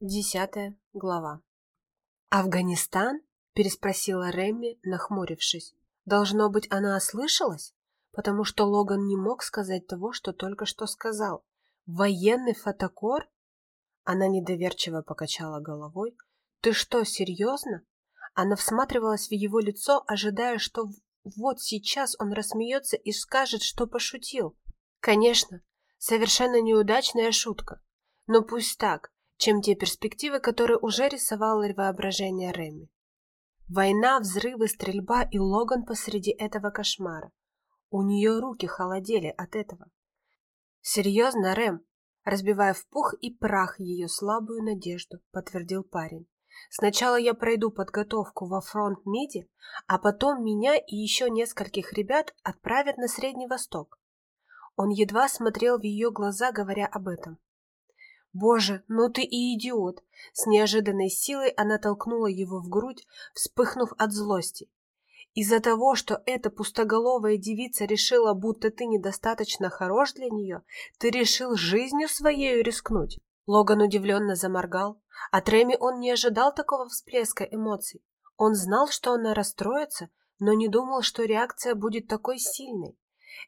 Десятая глава. «Афганистан?» – переспросила Рэмми, нахмурившись. Должно быть, она ослышалась, потому что Логан не мог сказать того, что только что сказал. «Военный фотокор?» Она недоверчиво покачала головой. «Ты что, серьезно?» Она всматривалась в его лицо, ожидая, что вот сейчас он рассмеется и скажет, что пошутил. Конечно, совершенно неудачная шутка. Но пусть так чем те перспективы, которые уже рисовало воображение Реми. Война, взрывы, стрельба и Логан посреди этого кошмара. У нее руки холодели от этого. «Серьезно, Рэм?» Разбивая в пух и прах ее слабую надежду, подтвердил парень. «Сначала я пройду подготовку во фронт Миди, а потом меня и еще нескольких ребят отправят на Средний Восток». Он едва смотрел в ее глаза, говоря об этом. «Боже, ну ты и идиот!» С неожиданной силой она толкнула его в грудь, вспыхнув от злости. «Из-за того, что эта пустоголовая девица решила, будто ты недостаточно хорош для нее, ты решил жизнью своей рискнуть?» Логан удивленно заморгал. От Реми он не ожидал такого всплеска эмоций. Он знал, что она расстроится, но не думал, что реакция будет такой сильной.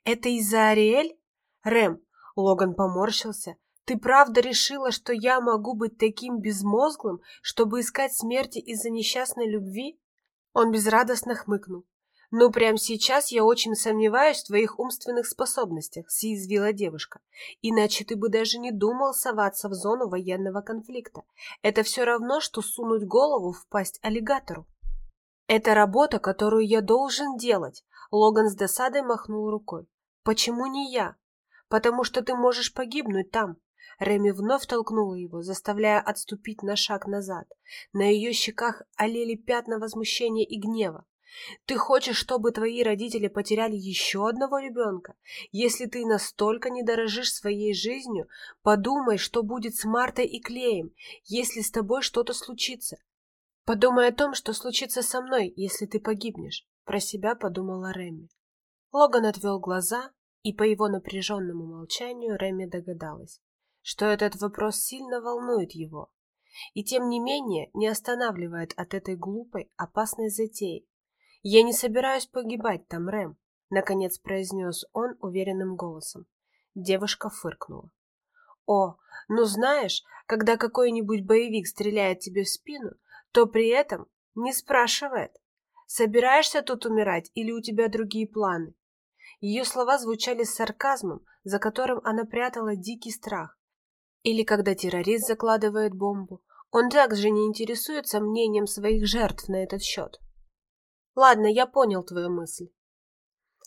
«Это из-за Ариэль?» «Рэм!» Логан поморщился, ты правда решила, что я могу быть таким безмозглым, чтобы искать смерти из-за несчастной любви? Он безрадостно хмыкнул. «Ну, прямо сейчас я очень сомневаюсь в твоих умственных способностях», — съязвила девушка. «Иначе ты бы даже не думал соваться в зону военного конфликта. Это все равно, что сунуть голову в пасть аллигатору». «Это работа, которую я должен делать», — Логан с досадой махнул рукой. «Почему не я? Потому что ты можешь погибнуть там, Реми вновь толкнула его, заставляя отступить на шаг назад. На ее щеках олели пятна возмущения и гнева. Ты хочешь, чтобы твои родители потеряли еще одного ребенка? Если ты настолько не дорожишь своей жизнью, подумай, что будет с Мартой и Клеем, если с тобой что-то случится. Подумай о том, что случится со мной, если ты погибнешь, про себя подумала Реми. Логан отвел глаза, и по его напряженному молчанию Реми догадалась что этот вопрос сильно волнует его, и тем не менее не останавливает от этой глупой, опасной затеи. «Я не собираюсь погибать там, Рэм», — наконец произнес он уверенным голосом. Девушка фыркнула. «О, ну знаешь, когда какой-нибудь боевик стреляет тебе в спину, то при этом не спрашивает, собираешься тут умирать или у тебя другие планы?» Ее слова звучали с сарказмом, за которым она прятала дикий страх, или когда террорист закладывает бомбу, он также не интересуется мнением своих жертв на этот счет. Ладно, я понял твою мысль.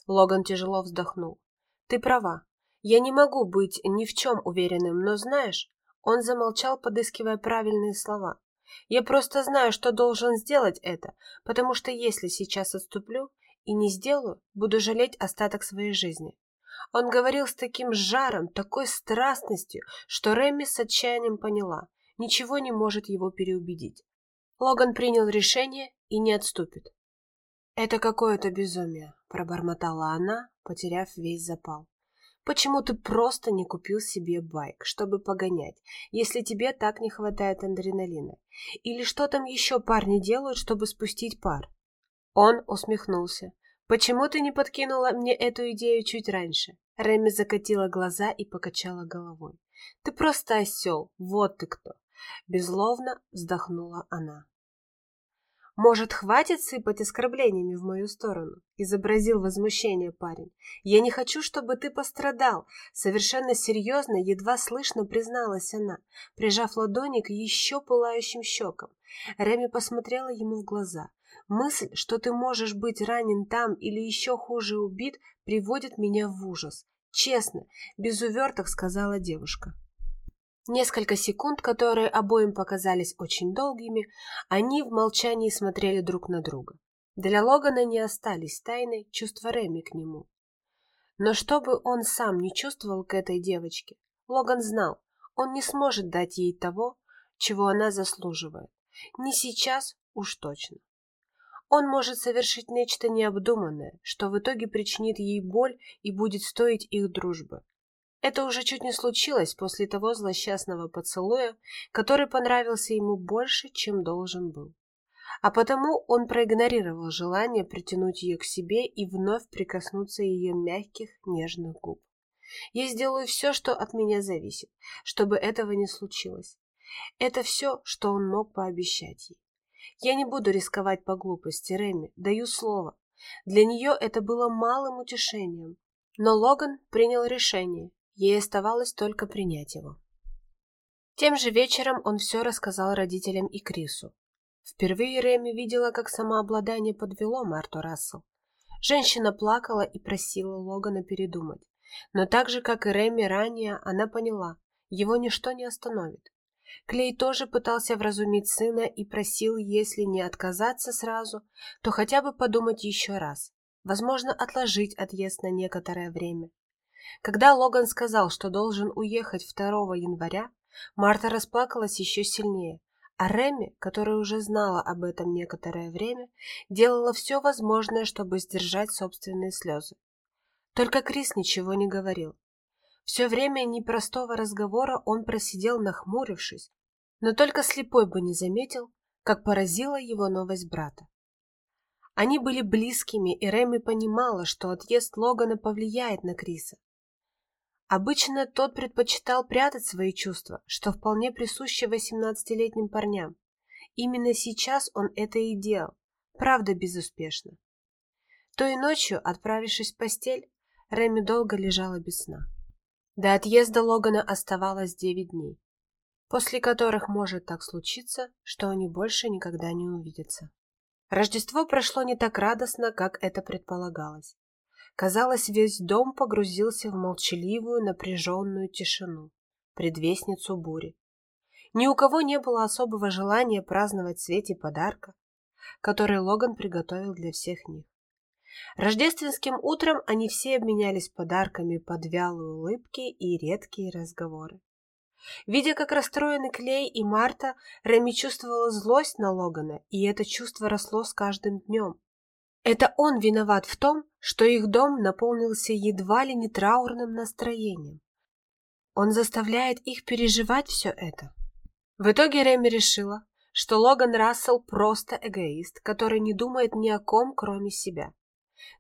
Логан тяжело вздохнул. Ты права. Я не могу быть ни в чем уверенным, но знаешь, он замолчал, подыскивая правильные слова. Я просто знаю, что должен сделать это, потому что если сейчас отступлю и не сделаю, буду жалеть остаток своей жизни. Он говорил с таким жаром, такой страстностью, что Рэмми с отчаянием поняла, ничего не может его переубедить. Логан принял решение и не отступит. «Это какое-то безумие», — пробормотала она, потеряв весь запал. «Почему ты просто не купил себе байк, чтобы погонять, если тебе так не хватает адреналина? Или что там еще парни делают, чтобы спустить пар?» Он усмехнулся. «Почему ты не подкинула мне эту идею чуть раньше?» Реми закатила глаза и покачала головой. «Ты просто осел, вот ты кто!» Безловно вздохнула она. «Может, хватит сыпать оскорблениями в мою сторону?» Изобразил возмущение парень. «Я не хочу, чтобы ты пострадал!» Совершенно серьезно, едва слышно призналась она, прижав ладони к еще пылающим щекам. Реми посмотрела ему в глаза. Мысль, что ты можешь быть ранен там или еще хуже убит, приводит меня в ужас. Честно, без уверток сказала девушка. Несколько секунд, которые обоим показались очень долгими, они в молчании смотрели друг на друга. Для Логана не остались тайной чувства Реми к нему. Но чтобы он сам не чувствовал к этой девочке, Логан знал, он не сможет дать ей того, чего она заслуживает. Не сейчас уж точно. Он может совершить нечто необдуманное, что в итоге причинит ей боль и будет стоить их дружбы. Это уже чуть не случилось после того злосчастного поцелуя, который понравился ему больше, чем должен был. А потому он проигнорировал желание притянуть ее к себе и вновь прикоснуться ее мягких, нежных губ. Я сделаю все, что от меня зависит, чтобы этого не случилось. Это все, что он мог пообещать ей. Я не буду рисковать по глупости, Реми, даю слово. Для нее это было малым утешением. Но Логан принял решение, ей оставалось только принять его. Тем же вечером он все рассказал родителям и Крису. Впервые Реми видела, как самообладание подвело Марту Рассел. Женщина плакала и просила Логана передумать. Но так же, как и Реми ранее, она поняла, его ничто не остановит. Клей тоже пытался вразумить сына и просил, если не отказаться сразу, то хотя бы подумать еще раз. Возможно, отложить отъезд на некоторое время. Когда Логан сказал, что должен уехать 2 января, Марта расплакалась еще сильнее, а Реми, которая уже знала об этом некоторое время, делала все возможное, чтобы сдержать собственные слезы. Только Крис ничего не говорил. Все время непростого разговора он просидел, нахмурившись, но только слепой бы не заметил, как поразила его новость брата. Они были близкими, и Реми понимала, что отъезд Логана повлияет на Криса. Обычно тот предпочитал прятать свои чувства, что вполне присуще 18-летним парням. Именно сейчас он это и делал, правда безуспешно. Той ночью, отправившись в постель, Реми долго лежала без сна. До отъезда Логана оставалось девять дней, после которых может так случиться, что они больше никогда не увидятся. Рождество прошло не так радостно, как это предполагалось. Казалось, весь дом погрузился в молчаливую, напряженную тишину, предвестницу бури. Ни у кого не было особого желания праздновать в свете подарка, который Логан приготовил для всех них. Рождественским утром они все обменялись подарками под вялые улыбки и редкие разговоры. Видя, как расстроены Клей и Марта, Реми чувствовала злость на Логана, и это чувство росло с каждым днем. Это он виноват в том, что их дом наполнился едва ли не траурным настроением. Он заставляет их переживать все это. В итоге Реми решила, что Логан Рассел просто эгоист, который не думает ни о ком, кроме себя.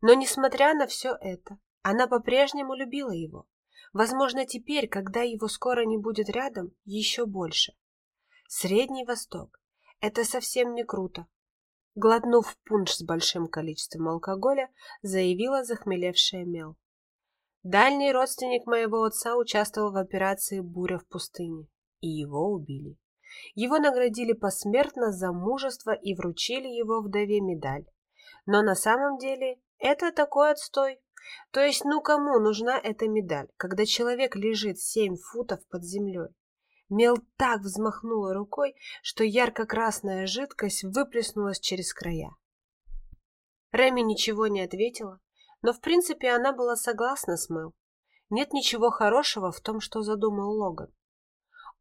Но, несмотря на все это, она по-прежнему любила его. Возможно, теперь, когда его скоро не будет рядом, еще больше. Средний Восток. Это совсем не круто. Глотнув пунш с большим количеством алкоголя, заявила захмелевшая Мел. Дальний родственник моего отца участвовал в операции «Буря в пустыне», и его убили. Его наградили посмертно за мужество и вручили его вдове медаль. Но на самом деле это такой отстой. То есть, ну кому нужна эта медаль, когда человек лежит семь футов под землей? Мел так взмахнула рукой, что ярко-красная жидкость выплеснулась через края. Реми ничего не ответила, но в принципе она была согласна с Мел. Нет ничего хорошего в том, что задумал Логан.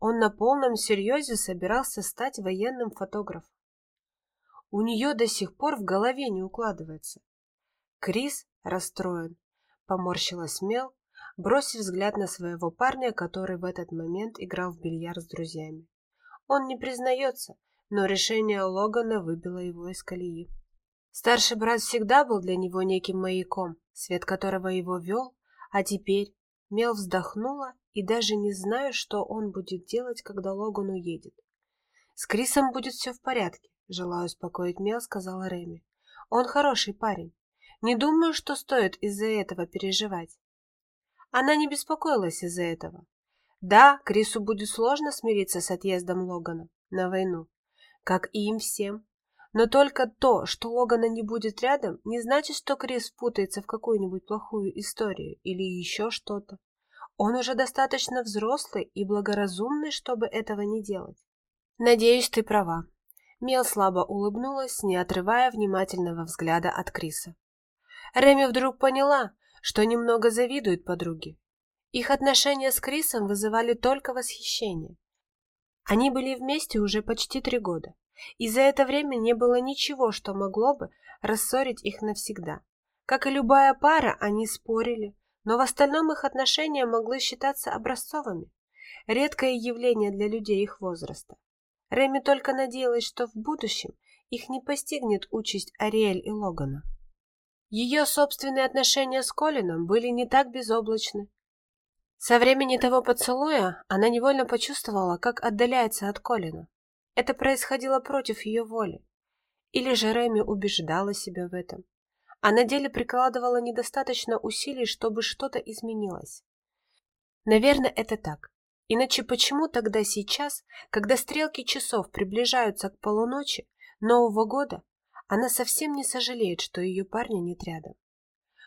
Он на полном серьезе собирался стать военным фотографом. У нее до сих пор в голове не укладывается. Крис расстроен, поморщилась Мел, бросив взгляд на своего парня, который в этот момент играл в бильярд с друзьями. Он не признается, но решение Логана выбило его из колеи. Старший брат всегда был для него неким маяком, свет которого его вел, а теперь Мел вздохнула и даже не знаю, что он будет делать, когда Логан уедет. С Крисом будет все в порядке. Желаю успокоить Мел, сказала Реми. Он хороший парень. Не думаю, что стоит из-за этого переживать. Она не беспокоилась из-за этого. Да, Крису будет сложно смириться с отъездом Логана на войну, как и им всем. Но только то, что Логана не будет рядом, не значит, что Крис путается в какую-нибудь плохую историю или еще что-то. Он уже достаточно взрослый и благоразумный, чтобы этого не делать. Надеюсь, ты права. Мел слабо улыбнулась, не отрывая внимательного взгляда от Криса. Реми вдруг поняла, что немного завидует подруге. Их отношения с Крисом вызывали только восхищение. Они были вместе уже почти три года, и за это время не было ничего, что могло бы рассорить их навсегда. Как и любая пара, они спорили, но в остальном их отношения могло считаться образцовыми. Редкое явление для людей их возраста. Реми только надеялась, что в будущем их не постигнет участь Ариэль и Логана. Ее собственные отношения с Колином были не так безоблачны. Со времени того поцелуя она невольно почувствовала, как отдаляется от Колина. Это происходило против ее воли. Или же Реми убеждала себя в этом. А на деле прикладывала недостаточно усилий, чтобы что-то изменилось. Наверное, это так. Иначе почему тогда сейчас, когда стрелки часов приближаются к полуночи Нового года, она совсем не сожалеет, что ее парня нет рядом?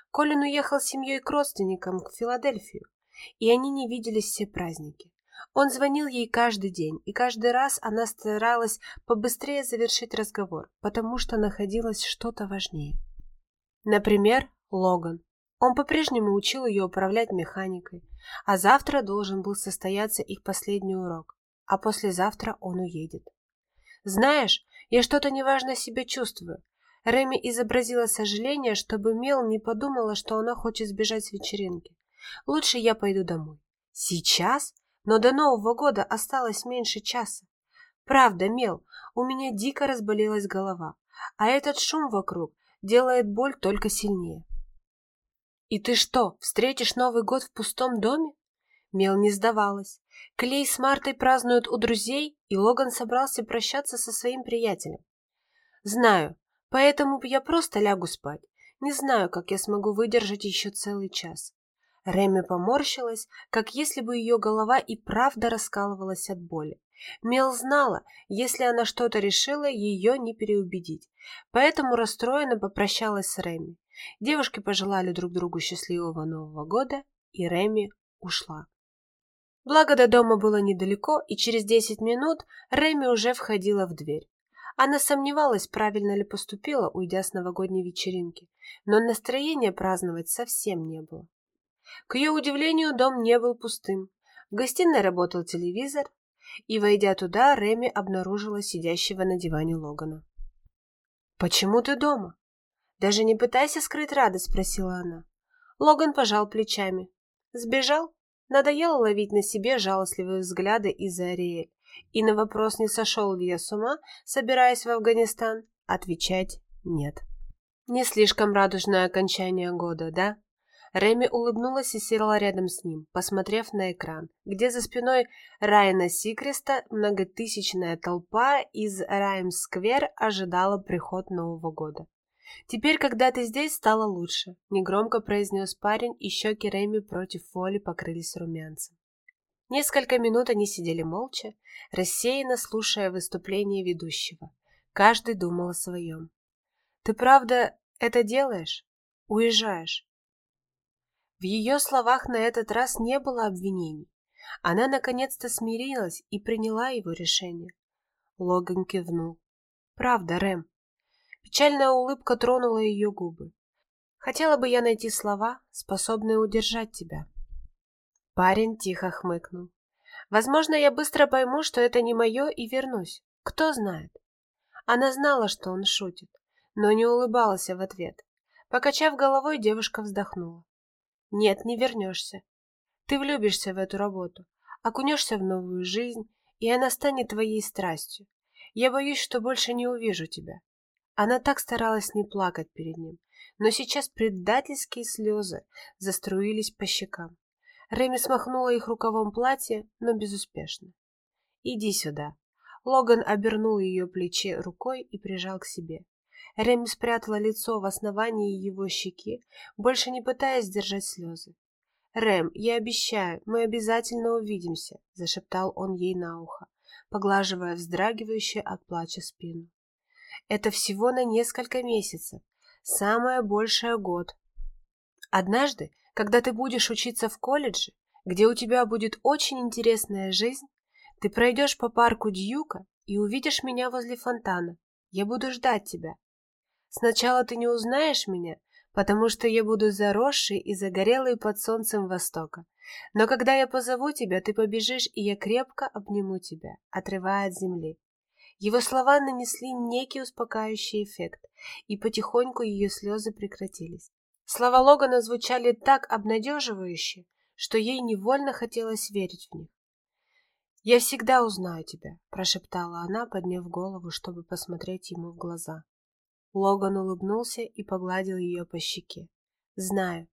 Колин уехал с семьей к родственникам в Филадельфию, и они не виделись все праздники. Он звонил ей каждый день, и каждый раз она старалась побыстрее завершить разговор, потому что находилось что-то важнее. Например, Логан. Он по-прежнему учил ее управлять механикой, а завтра должен был состояться их последний урок, а послезавтра он уедет. «Знаешь, я что-то неважно себя чувствую». Реми изобразила сожаление, чтобы Мел не подумала, что она хочет сбежать с вечеринки. «Лучше я пойду домой». «Сейчас? Но до Нового года осталось меньше часа». «Правда, Мел, у меня дико разболелась голова, а этот шум вокруг делает боль только сильнее». «И ты что, встретишь Новый год в пустом доме?» Мел не сдавалась. Клей с Мартой празднуют у друзей, и Логан собрался прощаться со своим приятелем. «Знаю, поэтому я просто лягу спать. Не знаю, как я смогу выдержать еще целый час». Реми поморщилась, как если бы ее голова и правда раскалывалась от боли. Мел знала, если она что-то решила, ее не переубедить, поэтому расстроенно попрощалась с Реми. Девушки пожелали друг другу счастливого Нового года, и Реми ушла. Благо до дома было недалеко, и через десять минут Реми уже входила в дверь. Она сомневалась, правильно ли поступила, уйдя с новогодней вечеринки, но настроения праздновать совсем не было. К ее удивлению, дом не был пустым. В гостиной работал телевизор, и, войдя туда, Реми обнаружила сидящего на диване Логана. «Почему ты дома?» «Даже не пытайся скрыть радость», — спросила она. Логан пожал плечами. «Сбежал? Надоело ловить на себе жалостливые взгляды из-за Ариэль. И на вопрос, не сошел ли я с ума, собираясь в Афганистан, отвечать нет. Не слишком радужное окончание года, да? Реми улыбнулась и села рядом с ним, посмотрев на экран, где за спиной Райана Сикреста многотысячная толпа из Райм-сквер ожидала приход Нового года. «Теперь, когда ты здесь, стало лучше», — негромко произнес парень, и щеки Реми против воли покрылись румянцем. Несколько минут они сидели молча, рассеянно слушая выступление ведущего. Каждый думал о своем. «Ты правда это делаешь? Уезжаешь?» В ее словах на этот раз не было обвинений. Она наконец-то смирилась и приняла его решение. Логан кивнул. «Правда, Рэм, Печальная улыбка тронула ее губы. Хотела бы я найти слова, способные удержать тебя. Парень тихо хмыкнул. Возможно, я быстро пойму, что это не мое, и вернусь. Кто знает. Она знала, что он шутит, но не улыбалась в ответ. Покачав головой, девушка вздохнула. Нет, не вернешься. Ты влюбишься в эту работу, окунешься в новую жизнь, и она станет твоей страстью. Я боюсь, что больше не увижу тебя. Она так старалась не плакать перед ним, но сейчас предательские слезы заструились по щекам. Реми смахнула их рукавом платья, но безуспешно. «Иди сюда». Логан обернул ее плечи рукой и прижал к себе. Реми спрятала лицо в основании его щеки, больше не пытаясь сдержать слезы. «Рэм, я обещаю, мы обязательно увидимся», — зашептал он ей на ухо, поглаживая вздрагивающую от плача спину. Это всего на несколько месяцев, самое большее год. Однажды, когда ты будешь учиться в колледже, где у тебя будет очень интересная жизнь, ты пройдешь по парку Дьюка и увидишь меня возле фонтана. Я буду ждать тебя. Сначала ты не узнаешь меня, потому что я буду заросший и загорелый под солнцем Востока. Но когда я позову тебя, ты побежишь, и я крепко обниму тебя, отрывая от земли. Его слова нанесли некий успокаивающий эффект, и потихоньку ее слезы прекратились. Слова Логана звучали так обнадеживающе, что ей невольно хотелось верить в них. «Я всегда узнаю тебя», — прошептала она, подняв голову, чтобы посмотреть ему в глаза. Логан улыбнулся и погладил ее по щеке. «Знаю».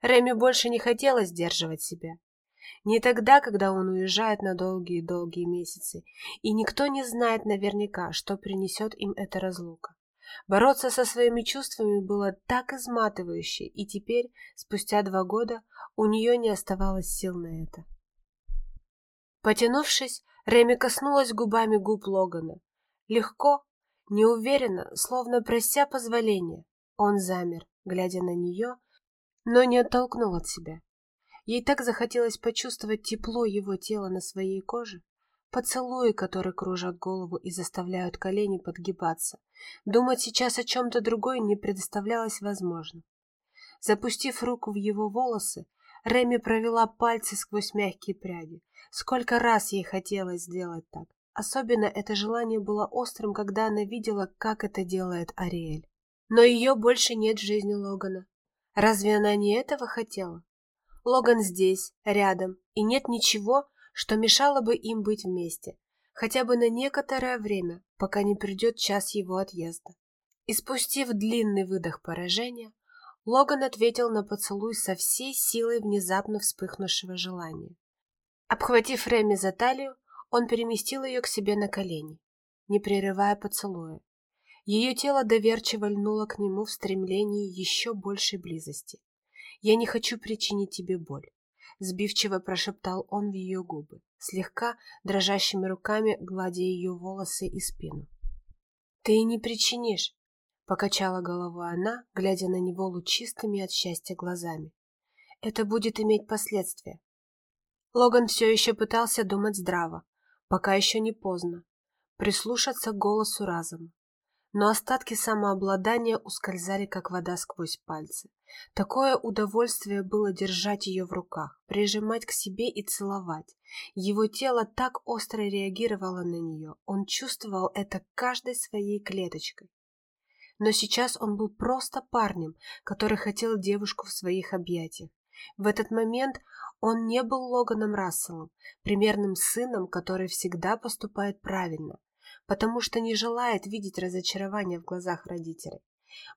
Реми больше не хотела сдерживать себя. Не тогда, когда он уезжает на долгие-долгие месяцы, и никто не знает наверняка, что принесет им эта разлука. Бороться со своими чувствами было так изматывающе, и теперь, спустя два года, у нее не оставалось сил на это. Потянувшись, Реми коснулась губами губ Логана. Легко, неуверенно, словно прося позволения. Он замер, глядя на нее, но не оттолкнул от себя. Ей так захотелось почувствовать тепло его тела на своей коже, поцелуи, которые кружат голову и заставляют колени подгибаться. Думать сейчас о чем-то другое не предоставлялось возможным. Запустив руку в его волосы, Реми провела пальцы сквозь мягкие пряди. Сколько раз ей хотелось сделать так. Особенно это желание было острым, когда она видела, как это делает Ариэль. Но ее больше нет в жизни Логана. Разве она не этого хотела? Логан здесь, рядом, и нет ничего, что мешало бы им быть вместе, хотя бы на некоторое время, пока не придет час его отъезда. И спустив длинный выдох поражения, Логан ответил на поцелуй со всей силой внезапно вспыхнувшего желания. Обхватив Реми за талию, он переместил ее к себе на колени, не прерывая поцелуя. Ее тело доверчиво льнуло к нему в стремлении еще большей близости. «Я не хочу причинить тебе боль», — сбивчиво прошептал он в ее губы, слегка дрожащими руками гладя ее волосы и спину. «Ты не причинишь», — покачала головой она, глядя на него лучистыми от счастья глазами. «Это будет иметь последствия». Логан все еще пытался думать здраво, пока еще не поздно, прислушаться к голосу разума но остатки самообладания ускользали, как вода сквозь пальцы. Такое удовольствие было держать ее в руках, прижимать к себе и целовать. Его тело так остро реагировало на нее, он чувствовал это каждой своей клеточкой. Но сейчас он был просто парнем, который хотел девушку в своих объятиях. В этот момент он не был Логаном Расселом, примерным сыном, который всегда поступает правильно, потому что не желает видеть разочарование в глазах родителей.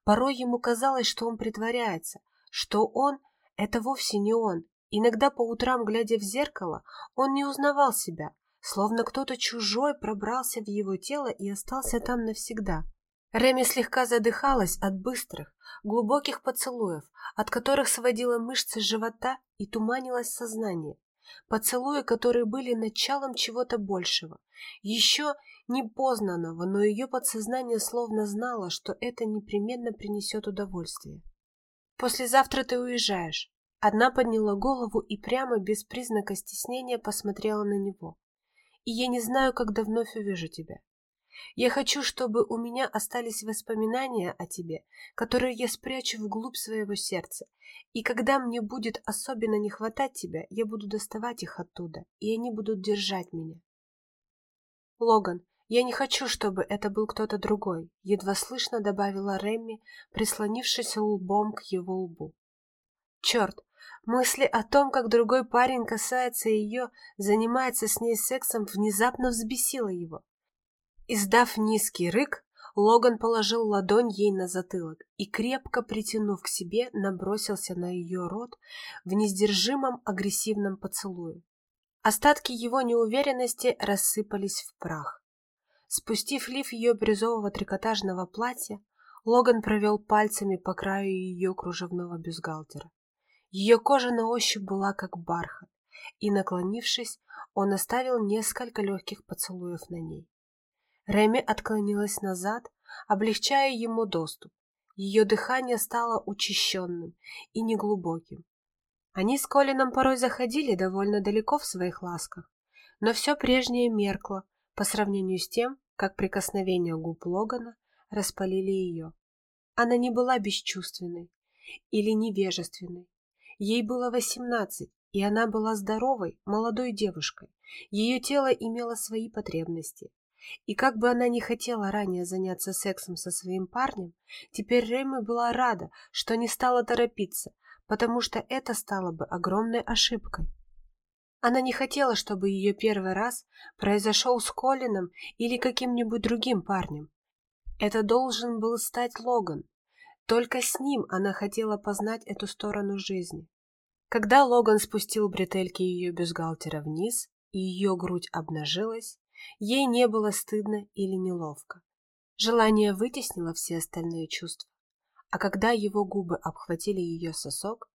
Порой ему казалось, что он притворяется, что он — это вовсе не он. Иногда по утрам, глядя в зеркало, он не узнавал себя, словно кто-то чужой пробрался в его тело и остался там навсегда. Реми слегка задыхалась от быстрых, глубоких поцелуев, от которых сводила мышцы живота и туманилось сознание. Поцелуи, которые были началом чего-то большего. Еще непознанного, но ее подсознание словно знало, что это непременно принесет удовольствие. «Послезавтра ты уезжаешь». Одна подняла голову и прямо, без признака стеснения, посмотрела на него. «И я не знаю, когда вновь увижу тебя. Я хочу, чтобы у меня остались воспоминания о тебе, которые я спрячу вглубь своего сердца, и когда мне будет особенно не хватать тебя, я буду доставать их оттуда, и они будут держать меня. Логан, «Я не хочу, чтобы это был кто-то другой», — едва слышно добавила Рэмми, прислонившись лбом к его лбу. «Черт, мысли о том, как другой парень касается ее, занимается с ней сексом, внезапно взбесило его. Издав низкий рык, Логан положил ладонь ей на затылок и, крепко притянув к себе, набросился на ее рот в несдержимом агрессивном поцелуе. Остатки его неуверенности рассыпались в прах. Спустив лиф ее бирюзового трикотажного платья, Логан провел пальцами по краю ее кружевного бюстгальтера. Ее кожа на ощупь была как бархат, и, наклонившись, он оставил несколько легких поцелуев на ней. Реми отклонилась назад, облегчая ему доступ. Ее дыхание стало учащенным и неглубоким. Они с Колином порой заходили довольно далеко в своих ласках, но все прежнее меркло по сравнению с тем, как прикосновения губ Логана распалили ее. Она не была бесчувственной или невежественной. Ей было восемнадцать, и она была здоровой, молодой девушкой. Ее тело имело свои потребности. И как бы она ни хотела ранее заняться сексом со своим парнем, теперь Реми была рада, что не стала торопиться, потому что это стало бы огромной ошибкой. Она не хотела, чтобы ее первый раз произошел с Колином или каким-нибудь другим парнем. Это должен был стать Логан. Только с ним она хотела познать эту сторону жизни. Когда Логан спустил бретельки ее бюстгальтера вниз, и ее грудь обнажилась, ей не было стыдно или неловко. Желание вытеснило все остальные чувства. А когда его губы обхватили ее сосок,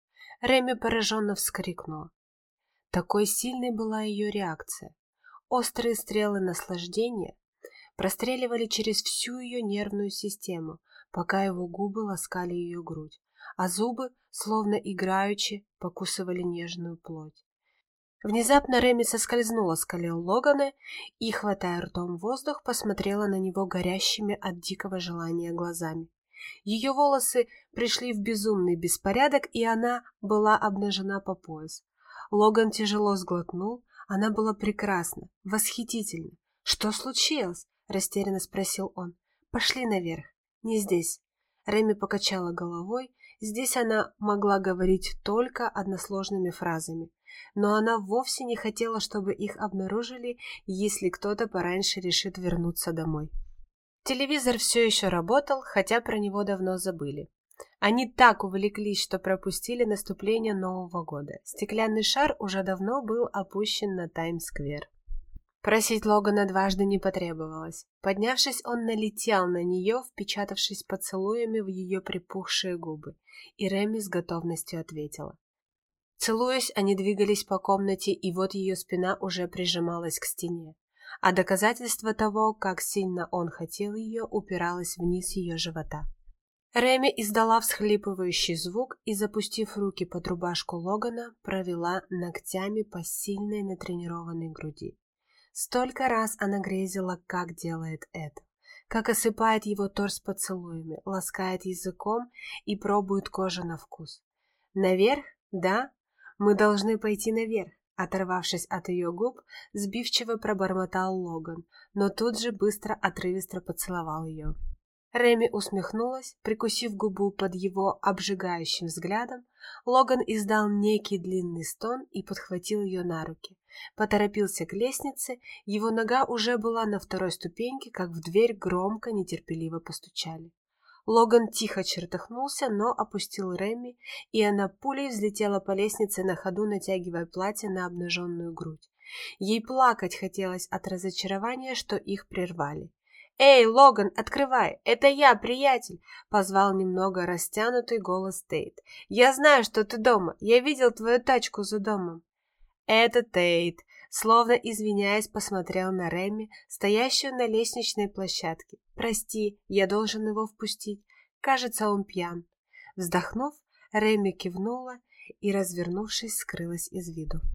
Реми пораженно вскрикнула. Такой сильной была ее реакция. Острые стрелы наслаждения простреливали через всю ее нервную систему, пока его губы ласкали ее грудь, а зубы, словно играючи, покусывали нежную плоть. Внезапно Реми соскользнула с колен Логана и, хватая ртом воздух, посмотрела на него горящими от дикого желания глазами. Ее волосы пришли в безумный беспорядок, и она была обнажена по пояс. Логан тяжело сглотнул. Она была прекрасна, восхитительна. «Что случилось?» – растерянно спросил он. «Пошли наверх. Не здесь». Реми покачала головой. Здесь она могла говорить только односложными фразами. Но она вовсе не хотела, чтобы их обнаружили, если кто-то пораньше решит вернуться домой. Телевизор все еще работал, хотя про него давно забыли. Они так увлеклись, что пропустили наступление Нового года. Стеклянный шар уже давно был опущен на Таймс-сквер. Просить Логана дважды не потребовалось. Поднявшись, он налетел на нее, впечатавшись поцелуями в ее припухшие губы, и Реми с готовностью ответила. Целуясь, они двигались по комнате, и вот ее спина уже прижималась к стене, а доказательство того, как сильно он хотел ее, упиралось вниз ее живота. Реми издала всхлипывающий звук и, запустив руки под рубашку Логана, провела ногтями по сильной натренированной груди. Столько раз она грезила, как делает это, как осыпает его торс поцелуями, ласкает языком и пробует кожу на вкус. Наверх? Да? Мы должны пойти наверх. Оторвавшись от ее губ, сбивчиво пробормотал Логан, но тут же быстро отрывисто поцеловал ее. Реми усмехнулась, прикусив губу под его обжигающим взглядом. Логан издал некий длинный стон и подхватил ее на руки. Поторопился к лестнице, его нога уже была на второй ступеньке, как в дверь громко, нетерпеливо постучали. Логан тихо чертыхнулся, но опустил Реми, и она пулей взлетела по лестнице на ходу, натягивая платье на обнаженную грудь. Ей плакать хотелось от разочарования, что их прервали. «Эй, Логан, открывай! Это я, приятель!» — позвал немного растянутый голос Тейт. «Я знаю, что ты дома. Я видел твою тачку за домом». «Это Тейт», словно извиняясь, посмотрел на Реми, стоящую на лестничной площадке. «Прости, я должен его впустить. Кажется, он пьян». Вздохнув, Реми кивнула и, развернувшись, скрылась из виду.